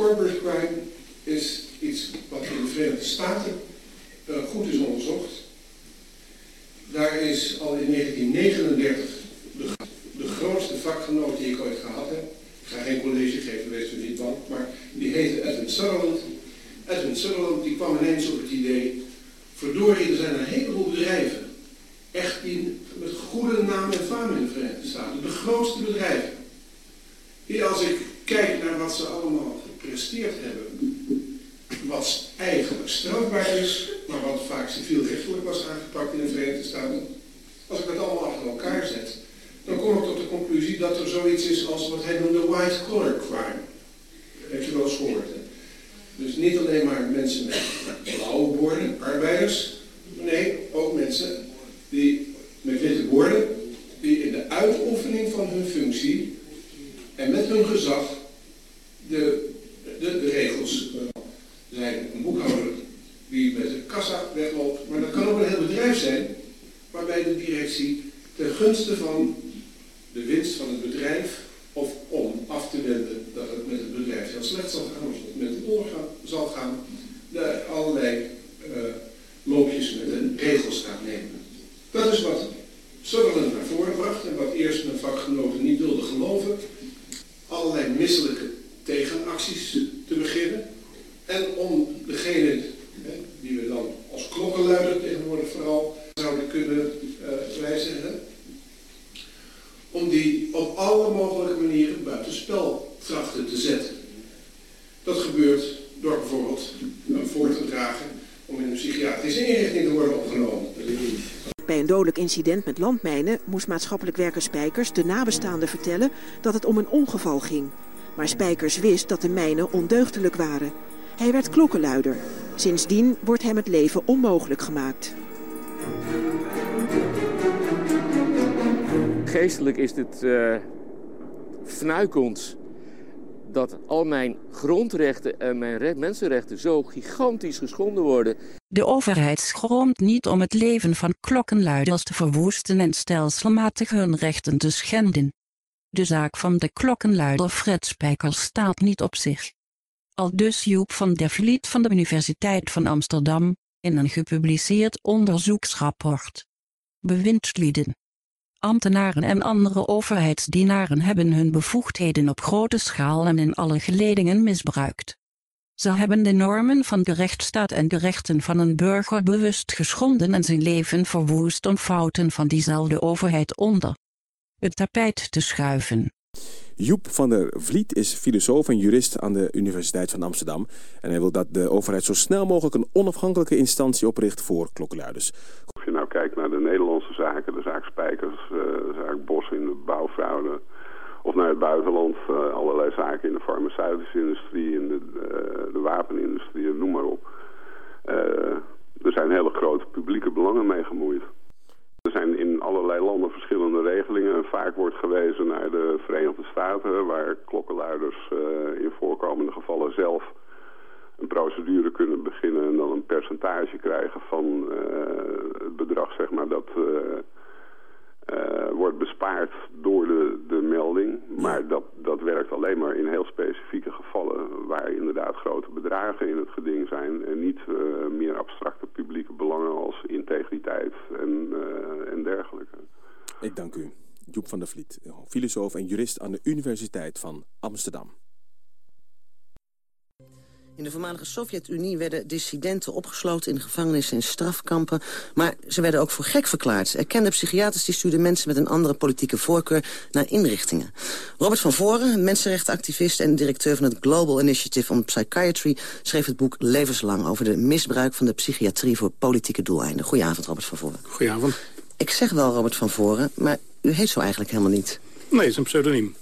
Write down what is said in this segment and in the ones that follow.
Crime is iets wat in de Verenigde Staten uh, goed is onderzocht. Daar is al in 1939 de, de grootste vakgenoot die ik ooit gehad heb. Ik ga geen college geven, wees u niet bang. Maar die heette Edwin Sutherland. Edwin Sutherland die kwam ineens op het idee... verdorie, er zijn een heleboel bedrijven... echt die met goede naam en faam in de Verenigde Staten. De grootste bedrijven. Die als ik kijk naar wat ze allemaal gepresteerd hebben... wat eigenlijk strafbaar is... maar wat vaak civielrechtelijk was aangepakt in de Verenigde Staten... als ik dat allemaal achter elkaar zet dan kom ik tot de conclusie dat er zoiets is als wat hij noemde white collar crime. Heb je wel eens gehoord. Dus niet alleen maar mensen met blauwe borden, arbeiders. Nee, ook mensen die met witte borden, die in de uitoefening van hun functie en met hun gezag de, de, de regels uh, zijn. Een boekhouder die met de kassa wegloopt, maar dat kan ook een heel bedrijf zijn waarbij de directie ten gunste van de winst van het bedrijf of om af te wenden dat het met het bedrijf heel slecht zal gaan of het met het doorgaan zal gaan, de allerlei uh, loopjes met de regels gaat nemen. Dat is wat Sutherland naar voren bracht en wat eerst mijn vakgenoten niet wilden geloven. Allerlei misselijke tegenacties te beginnen. En om degene die we dan als klokkenluider tegenwoordig vooral kunnen uh, wijzen, om die op alle mogelijke manieren buitenspel trachten te zetten. Dat gebeurt door bijvoorbeeld voor te dragen om in een psychiatrische inrichting te worden opgenomen. Bij een dodelijk incident met landmijnen moest maatschappelijk werker Spijkers de nabestaanden vertellen dat het om een ongeval ging. Maar Spijkers wist dat de mijnen ondeugdelijk waren. Hij werd klokkenluider. Sindsdien wordt hem het leven onmogelijk gemaakt. Geestelijk is dit uh, fnuikend dat al mijn grondrechten en mijn mensenrechten zo gigantisch geschonden worden. De overheid schroomt niet om het leven van klokkenluiders te verwoesten en stelselmatig hun rechten te schenden. De zaak van de klokkenluider Fred Spijker staat niet op zich. Al dus Joep van der Vliet van de Universiteit van Amsterdam, in een gepubliceerd onderzoeksrapport. Bewindslieden Ambtenaren en andere overheidsdienaren hebben hun bevoegdheden op grote schaal en in alle geledingen misbruikt. Ze hebben de normen van de rechtsstaat en de rechten van een burger bewust geschonden en zijn leven verwoest om fouten van diezelfde overheid onder het tapijt te schuiven. Joep van der Vliet is filosoof en jurist aan de Universiteit van Amsterdam. En hij wil dat de overheid zo snel mogelijk een onafhankelijke instantie opricht voor klokkenluiders. Als je nou kijkt zaken, de zaak Spijkers, uh, de zaak Bos in de bouwfraude... of naar het buitenland, uh, allerlei zaken in de farmaceutische industrie, in de, uh, de wapenindustrie, noem maar op. er zijn hele grote publieke belangen mee gemoeid. Er zijn in allerlei landen verschillende regelingen. En vaak wordt gewezen naar de Verenigde Staten... waar klokkenluiders uh, in voorkomende gevallen zelf een procedure kunnen beginnen... en dan een percentage krijgen van uh, het bedrag zeg maar, dat uh, wordt bespaard door de, de melding. Maar dat, dat werkt alleen maar in heel specifieke gevallen... waar inderdaad grote bedragen in het geding zijn... en niet meer abstracte publieke belangen als integriteit en, en dergelijke. Ik dank u. Joep van der Vliet, filosoof en jurist aan de Universiteit van Amsterdam. In de voormalige Sovjet-Unie werden dissidenten opgesloten in gevangenissen en strafkampen. Maar ze werden ook voor gek verklaard. Erkende psychiaters die stuurden mensen met een andere politieke voorkeur naar inrichtingen. Robert van Voren, mensenrechtenactivist en directeur van het Global Initiative on Psychiatry... schreef het boek Levenslang over de misbruik van de psychiatrie voor politieke doeleinden. Goedenavond, Robert van Voren. Goedenavond. Ik zeg wel Robert van Voren, maar u heet zo eigenlijk helemaal niet. Nee, het is een pseudoniem.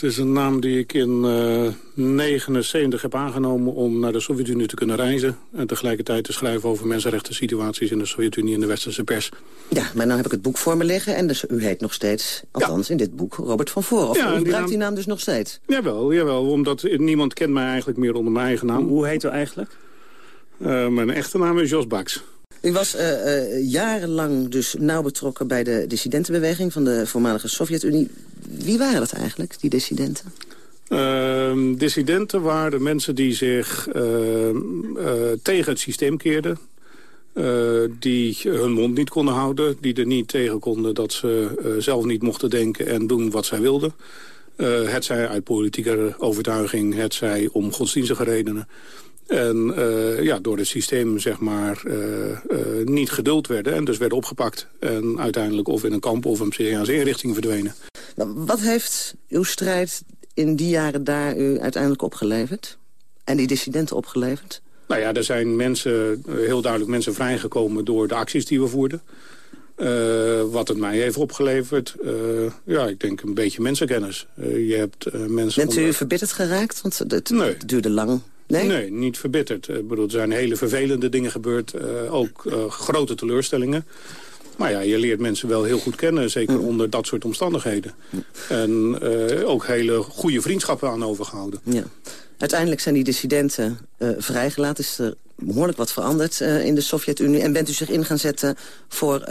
Het is een naam die ik in 1979 uh, heb aangenomen om naar de Sovjet-Unie te kunnen reizen. En tegelijkertijd te schrijven over mensenrechten situaties in de Sovjet-Unie en de westerse pers. Ja, maar nu heb ik het boek voor me liggen en dus u heet nog steeds, althans in dit boek, Robert van Voren. Of ja, u gebruikt die naam... die naam dus nog steeds? Jawel, jawel, omdat niemand kent mij eigenlijk meer onder mijn eigen naam. Hoe heet u eigenlijk? Uh, mijn echte naam is Jos Baks. U was uh, uh, jarenlang dus nauw betrokken bij de dissidentenbeweging van de voormalige Sovjet-Unie. Wie waren dat eigenlijk, die dissidenten? Uh, dissidenten waren mensen die zich uh, tegen het systeem keerden. die hun mond niet konden houden. Die er niet tegen konden dat ze zelf niet mochten denken en doen wat zij wilden. het zij uit politieke overtuiging, het zij om godsdienstige redenen. En ja, door het systeem zeg maar niet geduld werden en dus werden opgepakt. En uiteindelijk of in een kamp of een psychiatrische inrichting verdwenen. Wat heeft uw strijd in die jaren daar u uiteindelijk opgeleverd? En die dissidenten opgeleverd? Nou ja, er zijn mensen, heel duidelijk mensen vrijgekomen door de acties die we voerden. Uh, wat het mij heeft opgeleverd, uh, ja, ik denk een beetje mensenkennis. Uh, je hebt mensen... Bent u verbitterd geraakt? Want het, nee. duurde lang. Nee? nee, niet verbitterd. Ik bedoel, er zijn hele vervelende dingen gebeurd. ook grote teleurstellingen. Maar ja, je leert mensen wel heel goed kennen, zeker onder dat soort omstandigheden. En uh, ook hele goede vriendschappen aan overgehouden. Ja. Uiteindelijk zijn die dissidenten uh, vrijgelaten. Is er behoorlijk wat veranderd uh, in de Sovjet-Unie. En bent u zich in gaan zetten voor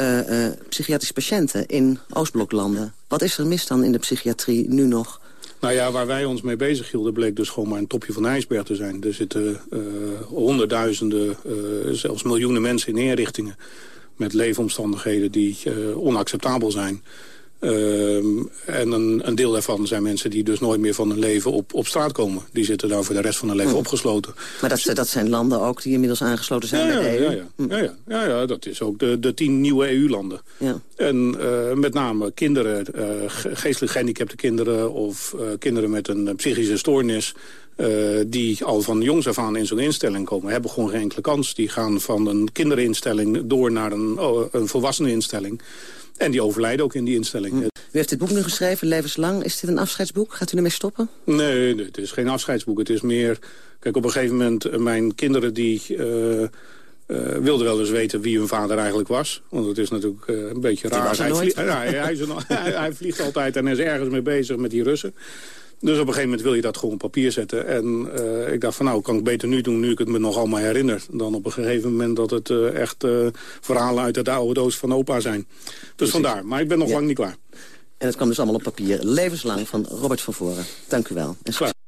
psychiatrische patiënten in Oostbloklanden. Wat is er mis dan in de psychiatrie nu nog? Nou ja, waar wij ons mee bezig hielden bleek dus gewoon maar een topje van de ijsberg te zijn. Er zitten honderdduizenden, zelfs miljoenen mensen in inrichtingen met leefomstandigheden die uh, onacceptabel zijn. Uh, en een, een, deel daarvan zijn mensen die dus nooit meer van hun leven op, op straat komen. Die zitten daar voor de rest van hun leven hmm. opgesloten. Maar dat, dat zijn landen ook die inmiddels aangesloten zijn ja, bij de EU? Ja, ja, hmm. ja, ja, ja, ja, dat is ook de, de tien nieuwe EU-landen. Ja. En uh, met name kinderen, uh, geestelijk gehandicapte kinderen... of uh, kinderen met een psychische stoornis... Uh, die al van jongs af aan in zo'n instelling komen... hebben gewoon geen enkele kans. Die gaan van een kinderinstelling door naar een, oh, een volwasseneninstelling. En die overlijden ook in die instelling. Hm. U heeft dit boek nu geschreven, Levenslang. Is dit een afscheidsboek? Gaat u ermee stoppen? Nee, nee, het is geen afscheidsboek. Het is meer... Kijk, op een gegeven moment, uh, mijn kinderen die... Uh, uh, wilden wel eens weten wie hun vader eigenlijk was. Want het is natuurlijk uh, een beetje raar. Hij, vlie hij, hij, hij, vliegt altijd en is ergens mee bezig met die Russen. Dus op een gegeven moment wil je dat gewoon op papier zetten. En uh, ik dacht van nou, kan ik beter nu doen, nu ik het me nog allemaal herinner... dan op een gegeven moment dat het uh, echt uh, verhalen uit de oude doos van opa zijn. Dus Precies. vandaar, maar ik ben nog ja. lang niet klaar. En het kwam dus allemaal op papier. Levenslang van Robert van Voren. Dank u wel. En.